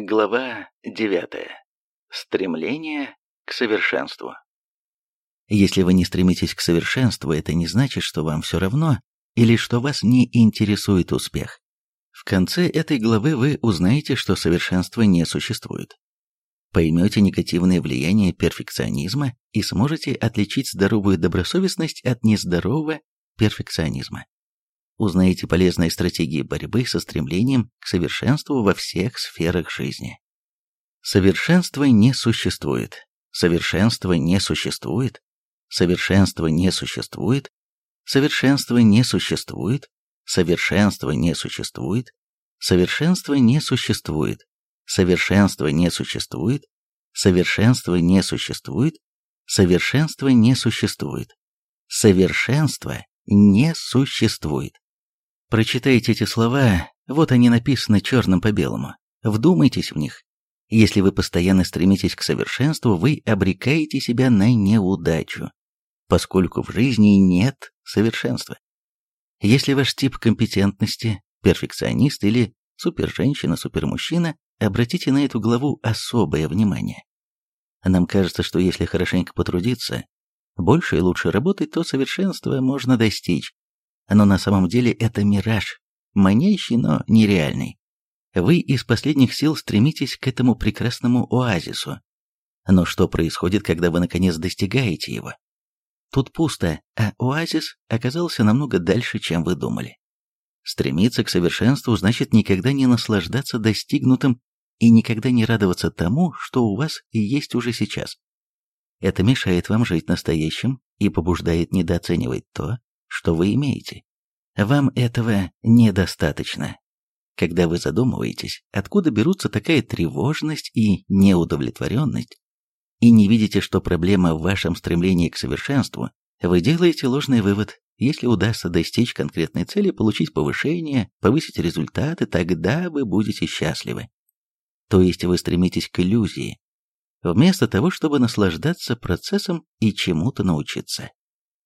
Глава 9. Стремление к совершенству. Если вы не стремитесь к совершенству, это не значит, что вам все равно или что вас не интересует успех. В конце этой главы вы узнаете, что совершенства не существует. Поймете негативное влияние перфекционизма и сможете отличить здоровую добросовестность от нездорового перфекционизма. Узнаете полезные стратегии борьбы со стремлением к совершенству во всех сферах жизни. Совершенства не существует. Совершенства не существует. Совершенства не существует. Совершенства не существует. Совершенства не существует. Совершенства не существует. Совершенства не существует. Совершенства не существует. Совершенства не существует. Совершенства не существует. Прочитайте эти слова, вот они написаны черным по белому. Вдумайтесь в них. Если вы постоянно стремитесь к совершенству, вы обрекаете себя на неудачу, поскольку в жизни нет совершенства. Если ваш тип компетентности – перфекционист или суперженщина-супермужчина, обратите на эту главу особое внимание. Нам кажется, что если хорошенько потрудиться, больше и лучше работать, то совершенства можно достичь, но на самом деле это мираж, манящий, но нереальный. Вы из последних сил стремитесь к этому прекрасному оазису. Но что происходит, когда вы наконец достигаете его? Тут пусто, а оазис оказался намного дальше, чем вы думали. Стремиться к совершенству значит никогда не наслаждаться достигнутым и никогда не радоваться тому, что у вас есть уже сейчас. Это мешает вам жить настоящим и побуждает недооценивать то, что вы имеете. Вам этого недостаточно. Когда вы задумываетесь, откуда берутся такая тревожность и неудовлетворенность, и не видите, что проблема в вашем стремлении к совершенству, вы делаете ложный вывод. Если удастся достичь конкретной цели, получить повышение, повысить результаты, тогда вы будете счастливы. То есть вы стремитесь к иллюзии, вместо того, чтобы наслаждаться процессом и чему-то научиться.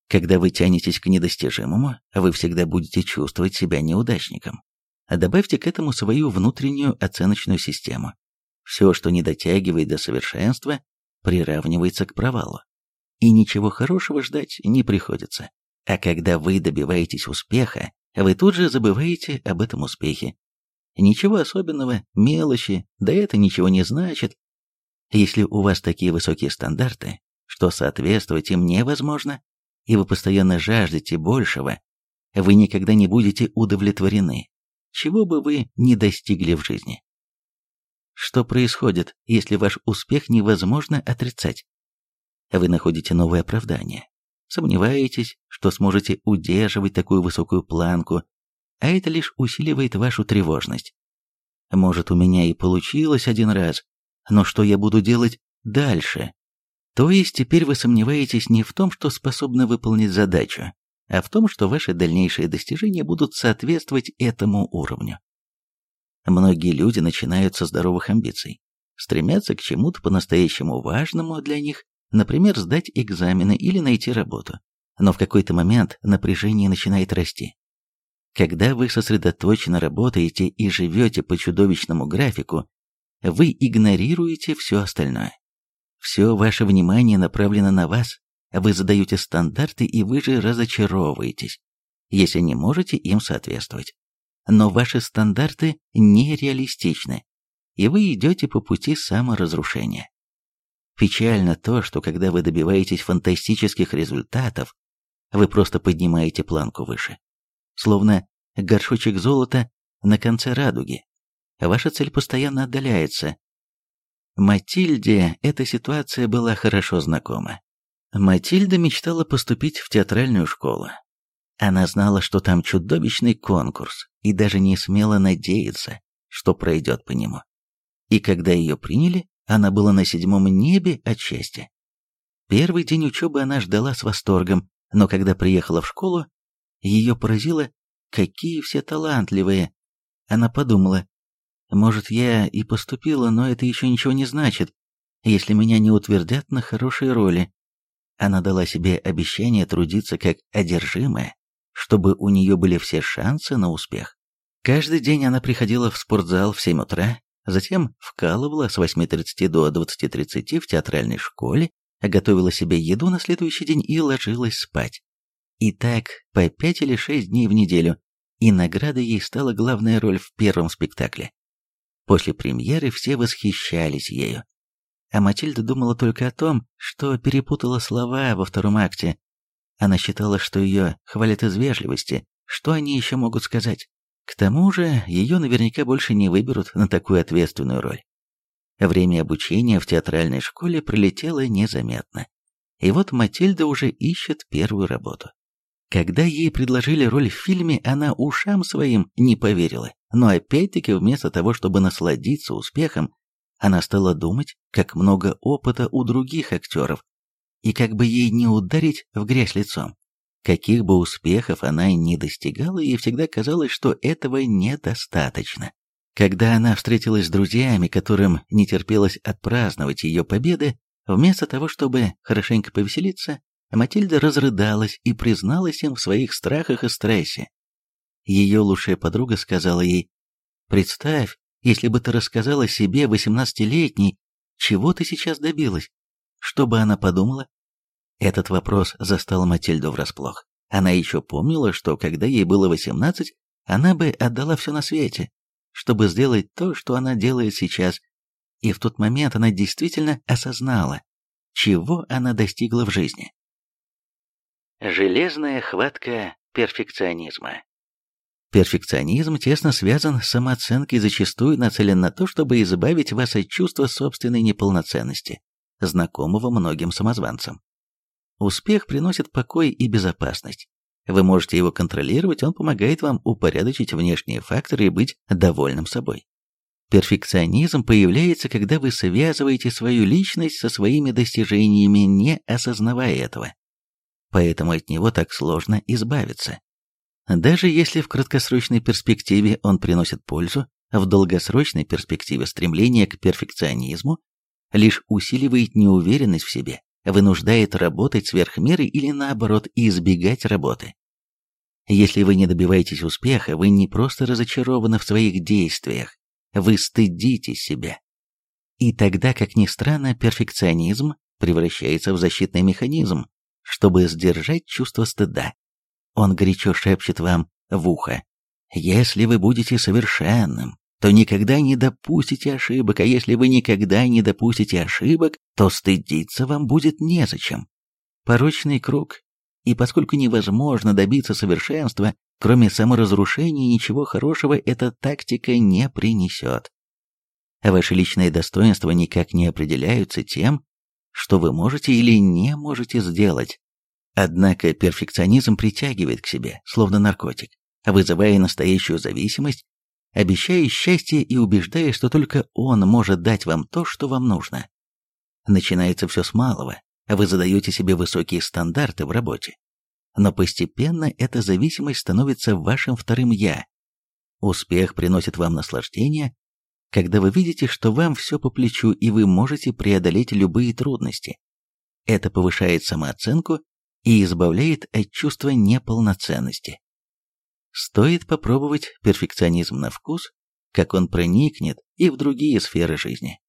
Когда вы тянетесь к недостижимому, вы всегда будете чувствовать себя неудачником. А добавьте к этому свою внутреннюю оценочную систему. Все, что не дотягивает до совершенства, приравнивается к провалу. И ничего хорошего ждать не приходится. А когда вы добиваетесь успеха, вы тут же забываете об этом успехе. Ничего особенного, мелочи, да это ничего не значит. Если у вас такие высокие стандарты, что соответствовать им невозможно, и вы постоянно жаждете большего, вы никогда не будете удовлетворены, чего бы вы ни достигли в жизни. Что происходит, если ваш успех невозможно отрицать? Вы находите новое оправдание, сомневаетесь, что сможете удерживать такую высокую планку, а это лишь усиливает вашу тревожность. Может, у меня и получилось один раз, но что я буду делать дальше? То есть теперь вы сомневаетесь не в том, что способны выполнить задачу, а в том, что ваши дальнейшие достижения будут соответствовать этому уровню. Многие люди начинают со здоровых амбиций, стремятся к чему-то по-настоящему важному для них, например, сдать экзамены или найти работу. Но в какой-то момент напряжение начинает расти. Когда вы сосредоточенно работаете и живете по чудовищному графику, вы игнорируете все остальное. Все ваше внимание направлено на вас, вы задаете стандарты, и вы же разочаровываетесь, если не можете им соответствовать. Но ваши стандарты нереалистичны, и вы идете по пути саморазрушения. Печально то, что когда вы добиваетесь фантастических результатов, вы просто поднимаете планку выше. Словно горшочек золота на конце радуги. Ваша цель постоянно отдаляется, Матильде эта ситуация была хорошо знакома. Матильда мечтала поступить в театральную школу. Она знала, что там чудовищный конкурс, и даже не смела надеяться, что пройдет по нему. И когда ее приняли, она была на седьмом небе от счастья. Первый день учебы она ждала с восторгом, но когда приехала в школу, ее поразило, какие все талантливые. Она подумала, может, я и поступила, но это еще ничего не значит, если меня не утвердят на хорошей роли. Она дала себе обещание трудиться как одержимая, чтобы у нее были все шансы на успех. Каждый день она приходила в спортзал в 7 утра, затем вкалывала с 8.30 до 20.30 в театральной школе, готовила себе еду на следующий день и ложилась спать. И так по пять или шесть дней в неделю, и наградой ей стала главная роль в первом спектакле. После премьеры все восхищались ею. А Матильда думала только о том, что перепутала слова во втором акте. Она считала, что ее хвалят из вежливости, что они еще могут сказать. К тому же, ее наверняка больше не выберут на такую ответственную роль. Время обучения в театральной школе пролетело незаметно. И вот Матильда уже ищет первую работу. Когда ей предложили роль в фильме, она ушам своим не поверила. Но опять-таки вместо того, чтобы насладиться успехом, она стала думать, как много опыта у других актеров, и как бы ей не ударить в грязь лицом. Каких бы успехов она ни достигала, ей всегда казалось, что этого недостаточно. Когда она встретилась с друзьями, которым не терпелось отпраздновать ее победы, вместо того, чтобы хорошенько повеселиться, Матильда разрыдалась и призналась им в своих страхах и стрессе. Ее лучшая подруга сказала ей, «Представь, если бы ты рассказала себе, восемнадцатилетней, чего ты сейчас добилась, что бы она подумала?» Этот вопрос застал Матильду врасплох. Она еще помнила, что когда ей было восемнадцать, она бы отдала все на свете, чтобы сделать то, что она делает сейчас, и в тот момент она действительно осознала, чего она достигла в жизни. Железная хватка перфекционизма Перфекционизм тесно связан с самооценкой и зачастую нацелен на то, чтобы избавить вас от чувства собственной неполноценности, знакомого многим самозванцам. Успех приносит покой и безопасность. Вы можете его контролировать, он помогает вам упорядочить внешние факторы и быть довольным собой. Перфекционизм появляется, когда вы связываете свою личность со своими достижениями, не осознавая этого. Поэтому от него так сложно избавиться. Даже если в краткосрочной перспективе он приносит пользу, в долгосрочной перспективе стремление к перфекционизму лишь усиливает неуверенность в себе вынуждает работать сверх меры или наоборот избегать работы. Если вы не добиваетесь успеха, вы не просто разочарованы в своих действиях, вы стыдите себя. И тогда, как ни странно, перфекционизм превращается в защитный механизм, чтобы сдержать чувство стыда. Он горячо шепчет вам в ухо. Если вы будете совершенным, то никогда не допустите ошибок, а если вы никогда не допустите ошибок, то стыдиться вам будет незачем. Порочный круг. И поскольку невозможно добиться совершенства, кроме саморазрушения, ничего хорошего эта тактика не принесет. Ваши личные достоинства никак не определяются тем, что вы можете или не можете сделать. Однако перфекционизм притягивает к себе, словно наркотик, вызывая настоящую зависимость обещая счастье и убеждая, что только он может дать вам то, что вам нужно. Начинается все с малого, вы задаете себе высокие стандарты в работе. Но постепенно эта зависимость становится вашим вторым «я». Успех приносит вам наслаждение, когда вы видите, что вам все по плечу и вы можете преодолеть любые трудности. Это повышает самооценку и избавляет от чувства неполноценности. Стоит попробовать перфекционизм на вкус, как он проникнет и в другие сферы жизни.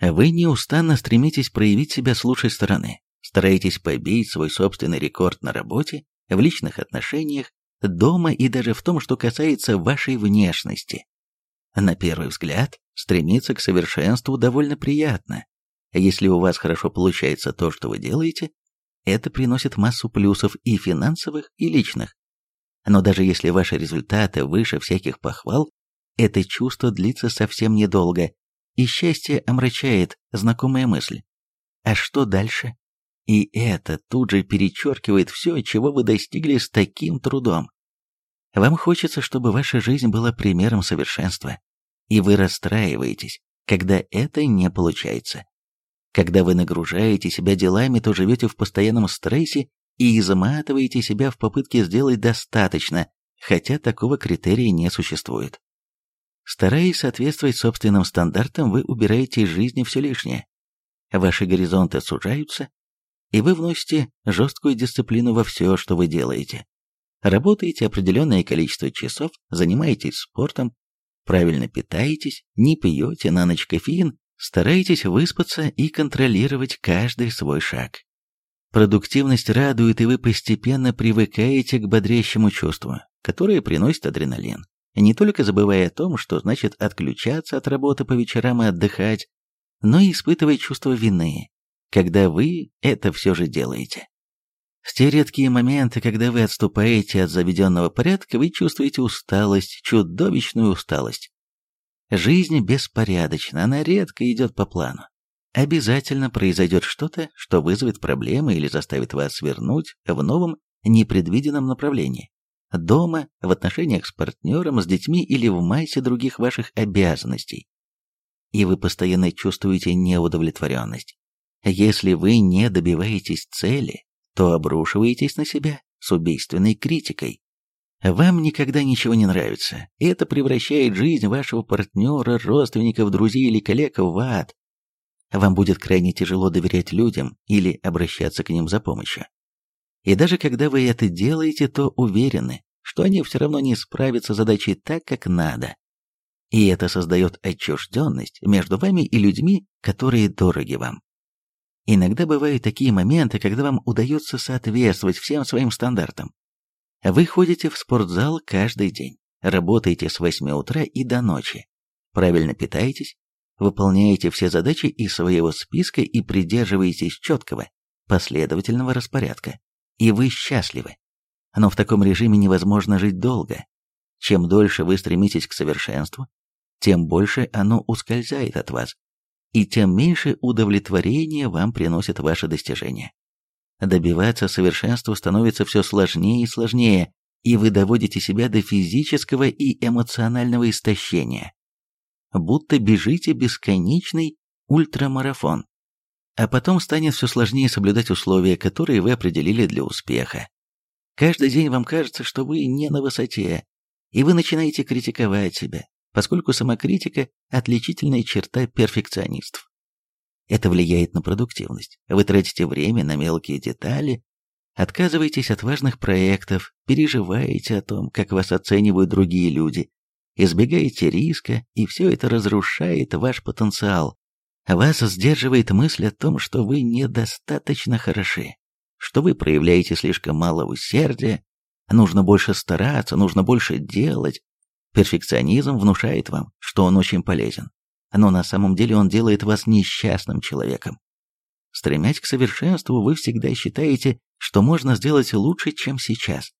Вы неустанно стремитесь проявить себя с лучшей стороны, стараетесь побить свой собственный рекорд на работе, в личных отношениях, дома и даже в том, что касается вашей внешности. На первый взгляд, стремиться к совершенству довольно приятно. Если у вас хорошо получается то, что вы делаете, это приносит массу плюсов и финансовых, и личных. Но даже если ваши результаты выше всяких похвал, это чувство длится совсем недолго, и счастье омрачает знакомая мысль. А что дальше? И это тут же перечеркивает все, чего вы достигли с таким трудом. Вам хочется, чтобы ваша жизнь была примером совершенства, и вы расстраиваетесь, когда это не получается. Когда вы нагружаете себя делами, то живете в постоянном стрессе и изматываете себя в попытке сделать достаточно, хотя такого критерия не существует. Стараясь соответствовать собственным стандартам, вы убираете из жизни все лишнее. Ваши горизонты сужаются, и вы вносите жесткую дисциплину во все, что вы делаете. Работаете определенное количество часов, занимаетесь спортом, правильно питаетесь, не пьете на ночь кофеин, стараетесь выспаться и контролировать каждый свой шаг. Продуктивность радует, и вы постепенно привыкаете к бодрящему чувству, которое приносит адреналин, не только забывая о том, что значит отключаться от работы по вечерам и отдыхать, но и испытывая чувство вины, когда вы это все же делаете. В те редкие моменты, когда вы отступаете от заведенного порядка, вы чувствуете усталость, чудовищную усталость. Жизнь беспорядочна, она редко идет по плану. Обязательно произойдет что-то, что вызовет проблемы или заставит вас свернуть в новом, непредвиденном направлении. Дома, в отношениях с партнером, с детьми или в массе других ваших обязанностей. И вы постоянно чувствуете неудовлетворенность. Если вы не добиваетесь цели, то обрушиваетесь на себя с убийственной критикой. Вам никогда ничего не нравится, это превращает жизнь вашего партнера, родственников, друзей или коллег в ад. Вам будет крайне тяжело доверять людям или обращаться к ним за помощью. И даже когда вы это делаете, то уверены, что они все равно не справятся с задачей так, как надо. И это создает отчужденность между вами и людьми, которые дороги вам. Иногда бывают такие моменты, когда вам удается соответствовать всем своим стандартам. Вы ходите в спортзал каждый день, работаете с 8 утра и до ночи, правильно питаетесь, выполняете все задачи из своего списка и придерживаетесь четкого, последовательного распорядка. И вы счастливы. Но в таком режиме невозможно жить долго. Чем дольше вы стремитесь к совершенству, тем больше оно ускользает от вас, и тем меньше удовлетворения вам приносят ваши достижения. Добиваться совершенства становится все сложнее и сложнее, и вы доводите себя до физического и эмоционального истощения. Будто бежите бесконечный ультрамарафон. А потом станет все сложнее соблюдать условия, которые вы определили для успеха. Каждый день вам кажется, что вы не на высоте, и вы начинаете критиковать себя, поскольку самокритика – отличительная черта перфекционистов. Это влияет на продуктивность. Вы тратите время на мелкие детали, отказываетесь от важных проектов, переживаете о том, как вас оценивают другие люди, избегаете риска, и все это разрушает ваш потенциал. Вас сдерживает мысль о том, что вы недостаточно хороши, что вы проявляете слишком мало усердия, нужно больше стараться, нужно больше делать, Перфекционизм внушает вам, что он очень полезен, но на самом деле он делает вас несчастным человеком. Стремясь к совершенству, вы всегда считаете, что можно сделать лучше, чем сейчас.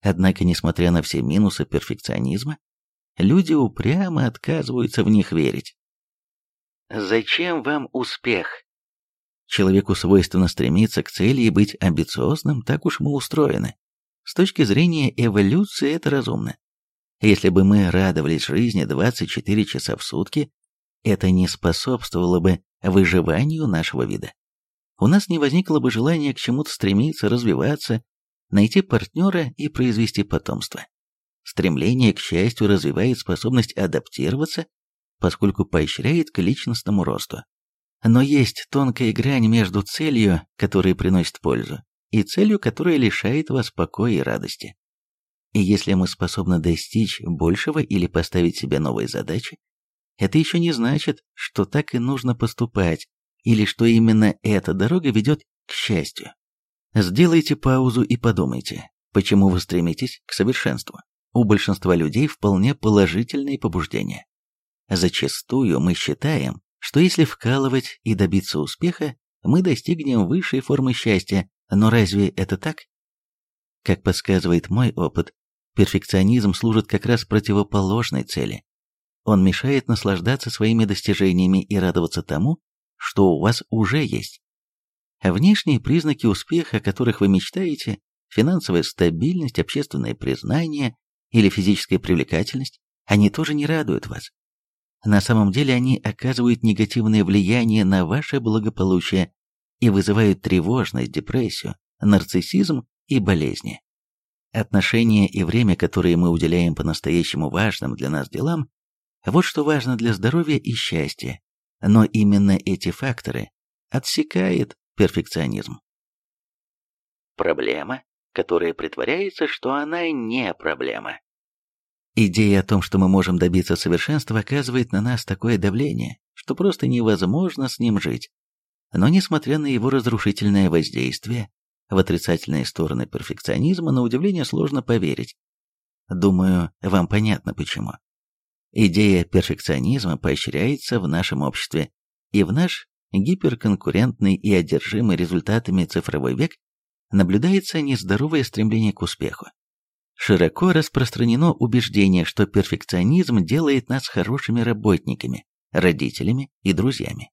Однако, несмотря на все минусы перфекционизма, люди упрямо отказываются в них верить. Зачем вам успех? Человеку свойственно стремиться к цели и быть амбициозным, так уж мы устроены. С точки зрения эволюции это разумно. Если бы мы радовались жизни 24 часа в сутки, это не способствовало бы выживанию нашего вида. У нас не возникло бы желания к чему-то стремиться, развиваться, найти партнера и произвести потомство. Стремление к счастью развивает способность адаптироваться, поскольку поощряет к личностному росту. Но есть тонкая грань между целью, которая приносит пользу, и целью, которая лишает вас покоя и радости. И если мы способны достичь большего или поставить себе новые задачи, это еще не значит, что так и нужно поступать, или что именно эта дорога ведет к счастью. Сделайте паузу и подумайте, почему вы стремитесь к совершенству. У большинства людей вполне положительные побуждения. Зачастую мы считаем, что если вкалывать и добиться успеха, мы достигнем высшей формы счастья, но разве это так? Как подсказывает мой опыт, Перфекционизм служит как раз противоположной цели. Он мешает наслаждаться своими достижениями и радоваться тому, что у вас уже есть. Внешние признаки успеха, о которых вы мечтаете, финансовая стабильность, общественное признание или физическая привлекательность, они тоже не радуют вас. На самом деле они оказывают негативное влияние на ваше благополучие и вызывают тревожность, депрессию, нарциссизм и болезни. Отношения и время, которые мы уделяем по-настоящему важным для нас делам, вот что важно для здоровья и счастья. Но именно эти факторы отсекает перфекционизм. Проблема, которая притворяется, что она не проблема. Идея о том, что мы можем добиться совершенства, оказывает на нас такое давление, что просто невозможно с ним жить. Но несмотря на его разрушительное воздействие, в отрицательные стороны перфекционизма, на удивление сложно поверить. Думаю, вам понятно почему. Идея перфекционизма поощряется в нашем обществе, и в наш гиперконкурентный и одержимый результатами цифровой век наблюдается нездоровое стремление к успеху. Широко распространено убеждение, что перфекционизм делает нас хорошими работниками, родителями и друзьями.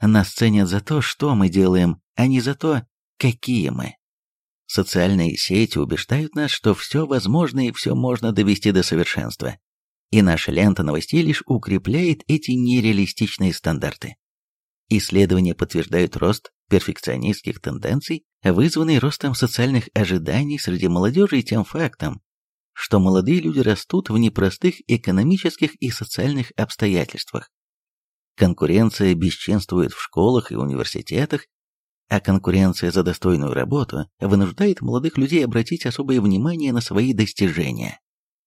Нас ценят за то, что мы делаем, а не за то, какие мы. Социальные сети убеждают нас, что все возможно и все можно довести до совершенства. И наша лента новостей лишь укрепляет эти нереалистичные стандарты. Исследования подтверждают рост перфекционистских тенденций, вызванный ростом социальных ожиданий среди молодежи и тем фактом, что молодые люди растут в непростых экономических и социальных обстоятельствах. Конкуренция бесчинствует в школах и университетах, а конкуренция за достойную работу вынуждает молодых людей обратить особое внимание на свои достижения.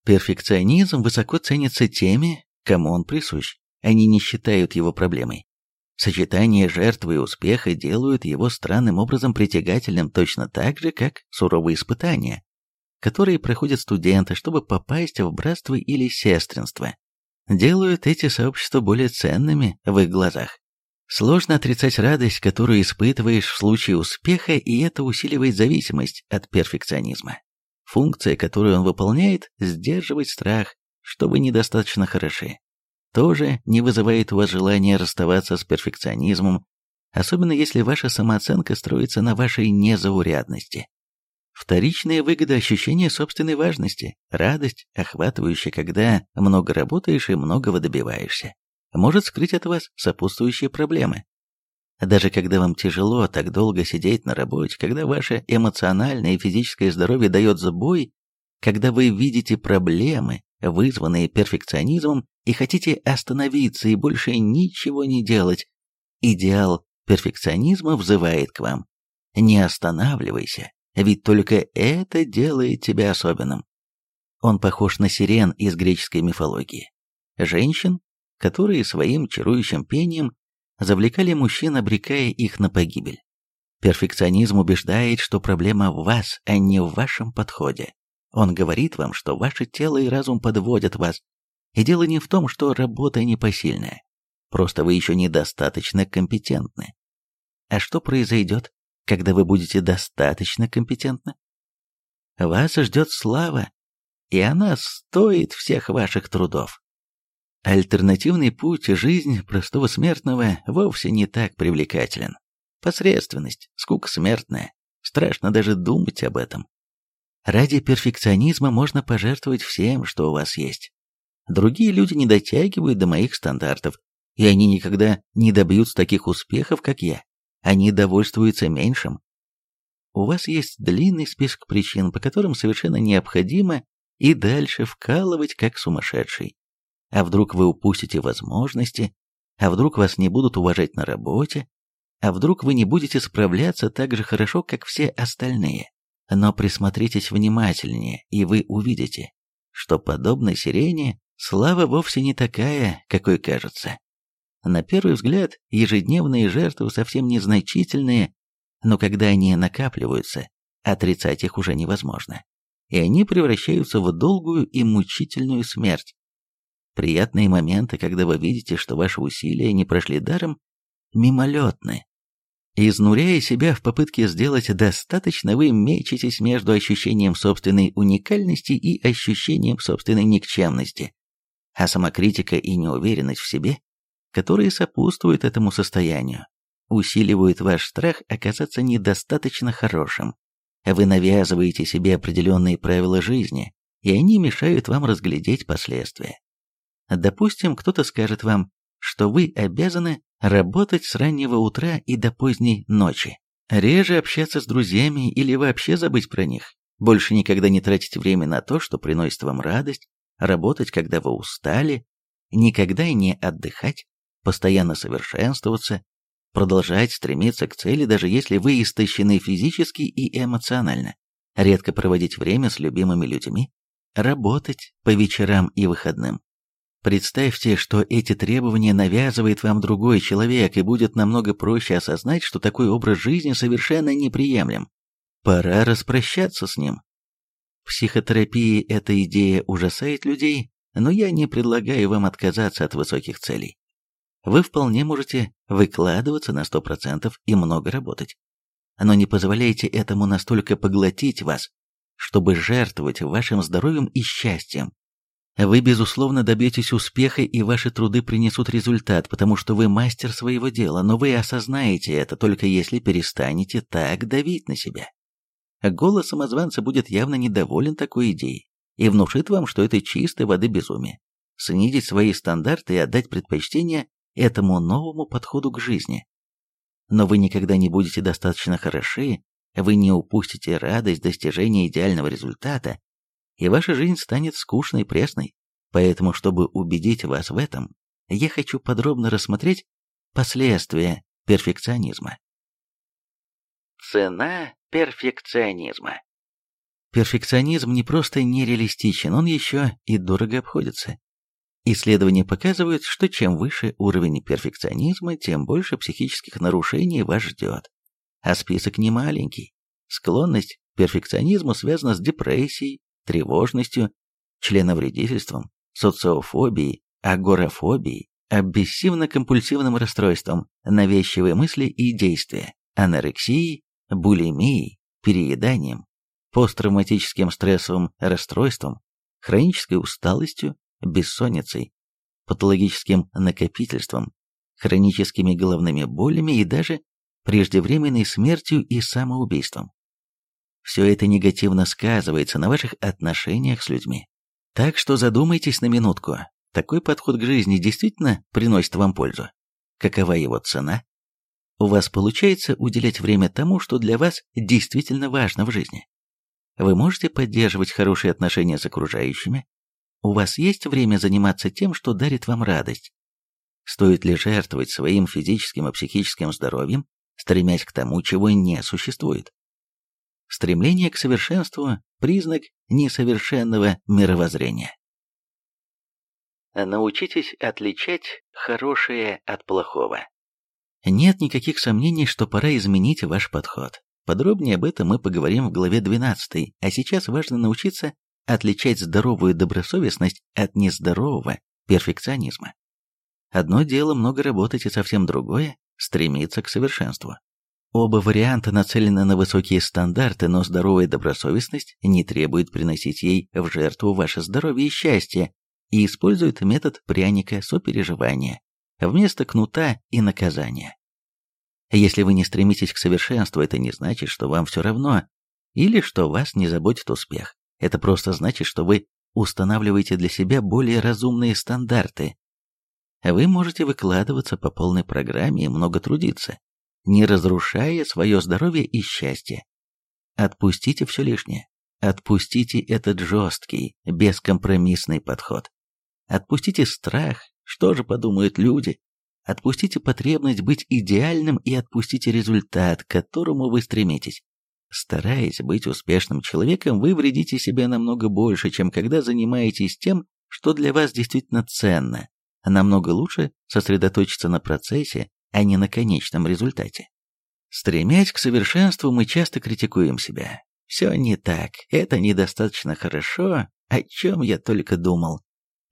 Перфекционизм высоко ценится теми, кому он присущ. Они не считают его проблемой. Сочетание жертвы и успеха делают его странным образом притягательным точно так же, как суровые испытания, которые проходят студенты, чтобы попасть в братство или сестринство, делают эти сообщества более ценными в их глазах. Сложно отрицать радость, которую испытываешь в случае успеха, и это усиливает зависимость от перфекционизма. Функция, которую он выполняет, сдерживать страх, что вы недостаточно хороши тоже не вызывает у вас желания расставаться с перфекционизмом, особенно если ваша самооценка строится на вашей незаурядности. Вторичная выгода ощущения собственной важности, радость, охватывающая, когда много работаешь и многого добиваешься, может скрыть от вас сопутствующие проблемы. Даже когда вам тяжело так долго сидеть на работе, когда ваше эмоциональное и физическое здоровье дает забой, когда вы видите проблемы, вызванные перфекционизмом, и хотите остановиться и больше ничего не делать, идеал перфекционизма взывает к вам. Не останавливайся, ведь только это делает тебя особенным. Он похож на сирен из греческой мифологии. Женщин, которые своим чарующим пением завлекали мужчин, обрекая их на погибель. Перфекционизм убеждает, что проблема в вас, а не в вашем подходе. Он говорит вам, что ваше тело и разум подводят вас, и дело не в том, что работа непосильная. Просто вы еще недостаточно компетентны. А что произойдет, когда вы будете достаточно компетентны? Вас ждет слава, и она стоит всех ваших трудов. Альтернативный путь, жизнь простого смертного вовсе не так привлекателен. Посредственность, скука смертная, страшно даже думать об этом. Ради перфекционизма можно пожертвовать всем, что у вас есть. Другие люди не дотягивают до моих стандартов, и они никогда не добьются таких успехов, как я. Они довольствуются меньшим. У вас есть длинный список причин, по которым совершенно необходимо и дальше вкалывать как сумасшедший. А вдруг вы упустите возможности, а вдруг вас не будут уважать на работе, а вдруг вы не будете справляться так же хорошо, как все остальные. Но присмотритесь внимательнее, и вы увидите, что подобно сирене Слава вовсе не такая, какой кажется. На первый взгляд, ежедневные жертвы совсем незначительные, но когда они накапливаются, отрицать их уже невозможно. И они превращаются в долгую и мучительную смерть. Приятные моменты, когда вы видите, что ваши усилия не прошли даром, мимолетны. Изнуряя себя в попытке сделать достаточно, вы мечетесь между ощущением собственной уникальности и ощущением собственной никчемности а самокритика и неуверенность в себе, которые сопутствуют этому состоянию, усиливают ваш страх оказаться недостаточно хорошим. Вы навязываете себе определенные правила жизни, и они мешают вам разглядеть последствия. Допустим, кто-то скажет вам, что вы обязаны работать с раннего утра и до поздней ночи, реже общаться с друзьями или вообще забыть про них, больше никогда не тратить время на то, что приносит вам радость, работать, когда вы устали, никогда не отдыхать, постоянно совершенствоваться, продолжать стремиться к цели, даже если вы истощены физически и эмоционально, редко проводить время с любимыми людьми, работать по вечерам и выходным. Представьте, что эти требования навязывает вам другой человек, и будет намного проще осознать, что такой образ жизни совершенно неприемлем. Пора распрощаться с ним. В психотерапии эта идея ужасает людей, но я не предлагаю вам отказаться от высоких целей. Вы вполне можете выкладываться на 100% и много работать. Но не позволяйте этому настолько поглотить вас, чтобы жертвовать вашим здоровьем и счастьем. Вы, безусловно, добьетесь успеха, и ваши труды принесут результат, потому что вы мастер своего дела, но вы осознаете это только если перестанете так давить на себя. Голос самозванца будет явно недоволен такой идеей и внушит вам, что это чистой воды безумие. Снизить свои стандарты и отдать предпочтение этому новому подходу к жизни. Но вы никогда не будете достаточно хороши, вы не упустите радость достижения идеального результата, и ваша жизнь станет скучной и пресной. Поэтому, чтобы убедить вас в этом, я хочу подробно рассмотреть последствия перфекционизма. Цена перфекционизма Перфекционизм не просто нереалистичен, он еще и дорого обходится. Исследования показывают, что чем выше уровень перфекционизма, тем больше психических нарушений вас ждет. А список не маленький. Склонность к перфекционизму связана с депрессией, тревожностью, членовредительством, социофобией, агорафобией, обессивно-компульсивным расстройством, навязчивые мысли и действия, анорексией, булимией, перееданием, посттравматическим стрессовым расстройством, хронической усталостью, бессонницей, патологическим накопительством, хроническими головными болями и даже преждевременной смертью и самоубийством. Все это негативно сказывается на ваших отношениях с людьми. Так что задумайтесь на минутку, такой подход к жизни действительно приносит вам пользу? Какова его цена? У вас получается уделять время тому, что для вас действительно важно в жизни? Вы можете поддерживать хорошие отношения с окружающими? У вас есть время заниматься тем, что дарит вам радость? Стоит ли жертвовать своим физическим и психическим здоровьем, стремясь к тому, чего не существует? Стремление к совершенству – признак несовершенного мировоззрения. Научитесь отличать хорошее от плохого. Нет никаких сомнений, что пора изменить ваш подход. Подробнее об этом мы поговорим в главе 12, а сейчас важно научиться отличать здоровую добросовестность от нездорового перфекционизма. Одно дело много работать и совсем другое – стремиться к совершенству. Оба варианта нацелены на высокие стандарты, но здоровая добросовестность не требует приносить ей в жертву ваше здоровье и счастье и использует метод пряника сопереживания вместо кнута и наказания. Если вы не стремитесь к совершенству, это не значит, что вам все равно, или что вас не заботит успех. Это просто значит, что вы устанавливаете для себя более разумные стандарты. Вы можете выкладываться по полной программе и много трудиться, не разрушая свое здоровье и счастье. Отпустите все лишнее. Отпустите этот жесткий, бескомпромиссный подход. Отпустите страх, что же подумают люди, Отпустите потребность быть идеальным и отпустите результат, к которому вы стремитесь. Стараясь быть успешным человеком, вы вредите себе намного больше, чем когда занимаетесь тем, что для вас действительно ценно. Намного лучше сосредоточиться на процессе, а не на конечном результате. Стремясь к совершенству, мы часто критикуем себя. Все не так, это недостаточно хорошо, о чем я только думал.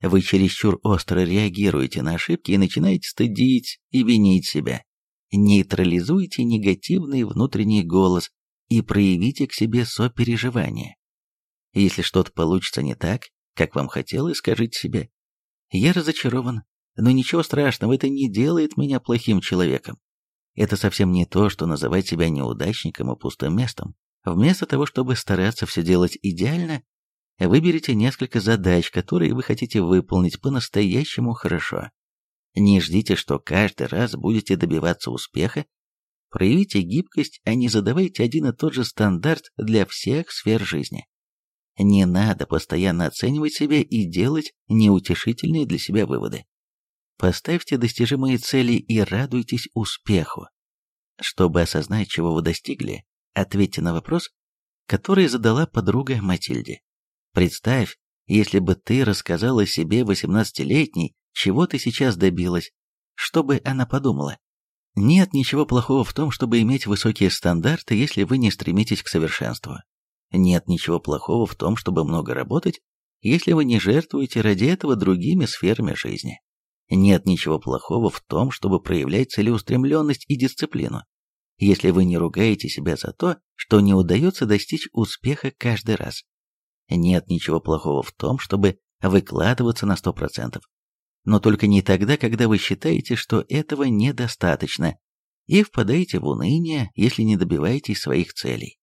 Вы чересчур остро реагируете на ошибки и начинаете стыдить и винить себя. Нейтрализуйте негативный внутренний голос и проявите к себе сопереживание. Если что-то получится не так, как вам хотелось, скажите себе «Я разочарован, но ничего страшного, это не делает меня плохим человеком». Это совсем не то, что называть себя неудачником и пустым местом. Вместо того, чтобы стараться все делать идеально, Выберите несколько задач, которые вы хотите выполнить по-настоящему хорошо. Не ждите, что каждый раз будете добиваться успеха. Проявите гибкость, а не задавайте один и тот же стандарт для всех сфер жизни. Не надо постоянно оценивать себя и делать неутешительные для себя выводы. Поставьте достижимые цели и радуйтесь успеху. Чтобы осознать, чего вы достигли, ответьте на вопрос, который задала подруга Матильде. Представь, если бы ты рассказала себе восемнадцатилетней, чего ты сейчас добилась, что бы она подумала? Нет ничего плохого в том, чтобы иметь высокие стандарты, если вы не стремитесь к совершенству. Нет ничего плохого в том, чтобы много работать, если вы не жертвуете ради этого другими сферами жизни. Нет ничего плохого в том, чтобы проявлять целеустремленность и дисциплину, если вы не ругаете себя за то, что не удается достичь успеха каждый раз. Нет ничего плохого в том, чтобы выкладываться на 100%, но только не тогда, когда вы считаете, что этого недостаточно, и впадаете в уныние, если не добиваетесь своих целей.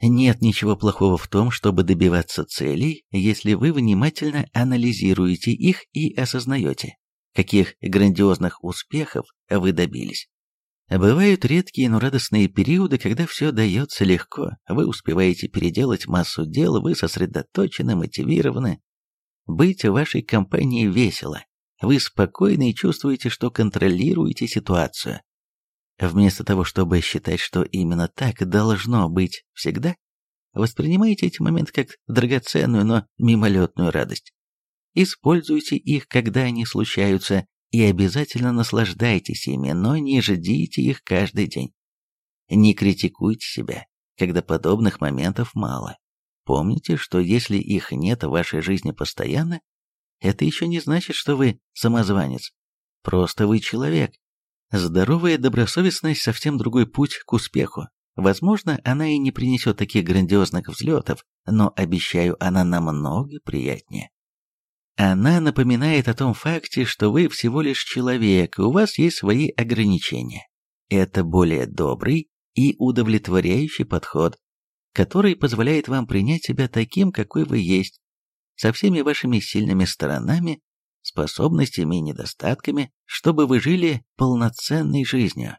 Нет ничего плохого в том, чтобы добиваться целей, если вы внимательно анализируете их и осознаете, каких грандиозных успехов вы добились. Бывают редкие, но радостные периоды, когда все дается легко, вы успеваете переделать массу дел, вы сосредоточены, мотивированы. Быть в вашей компании весело, вы спокойны и чувствуете, что контролируете ситуацию. Вместо того, чтобы считать, что именно так должно быть всегда, воспринимайте эти моменты как драгоценную, но мимолетную радость. Используйте их, когда они случаются, и обязательно наслаждайтесь ими, но не ждите их каждый день. Не критикуйте себя, когда подобных моментов мало. Помните, что если их нет в вашей жизни постоянно, это еще не значит, что вы самозванец. Просто вы человек. Здоровая добросовестность – совсем другой путь к успеху. Возможно, она и не принесет таких грандиозных взлетов, но, обещаю, она намного приятнее. Она напоминает о том факте, что вы всего лишь человек, и у вас есть свои ограничения. Это более добрый и удовлетворяющий подход, который позволяет вам принять себя таким, какой вы есть, со всеми вашими сильными сторонами, способностями и недостатками, чтобы вы жили полноценной жизнью.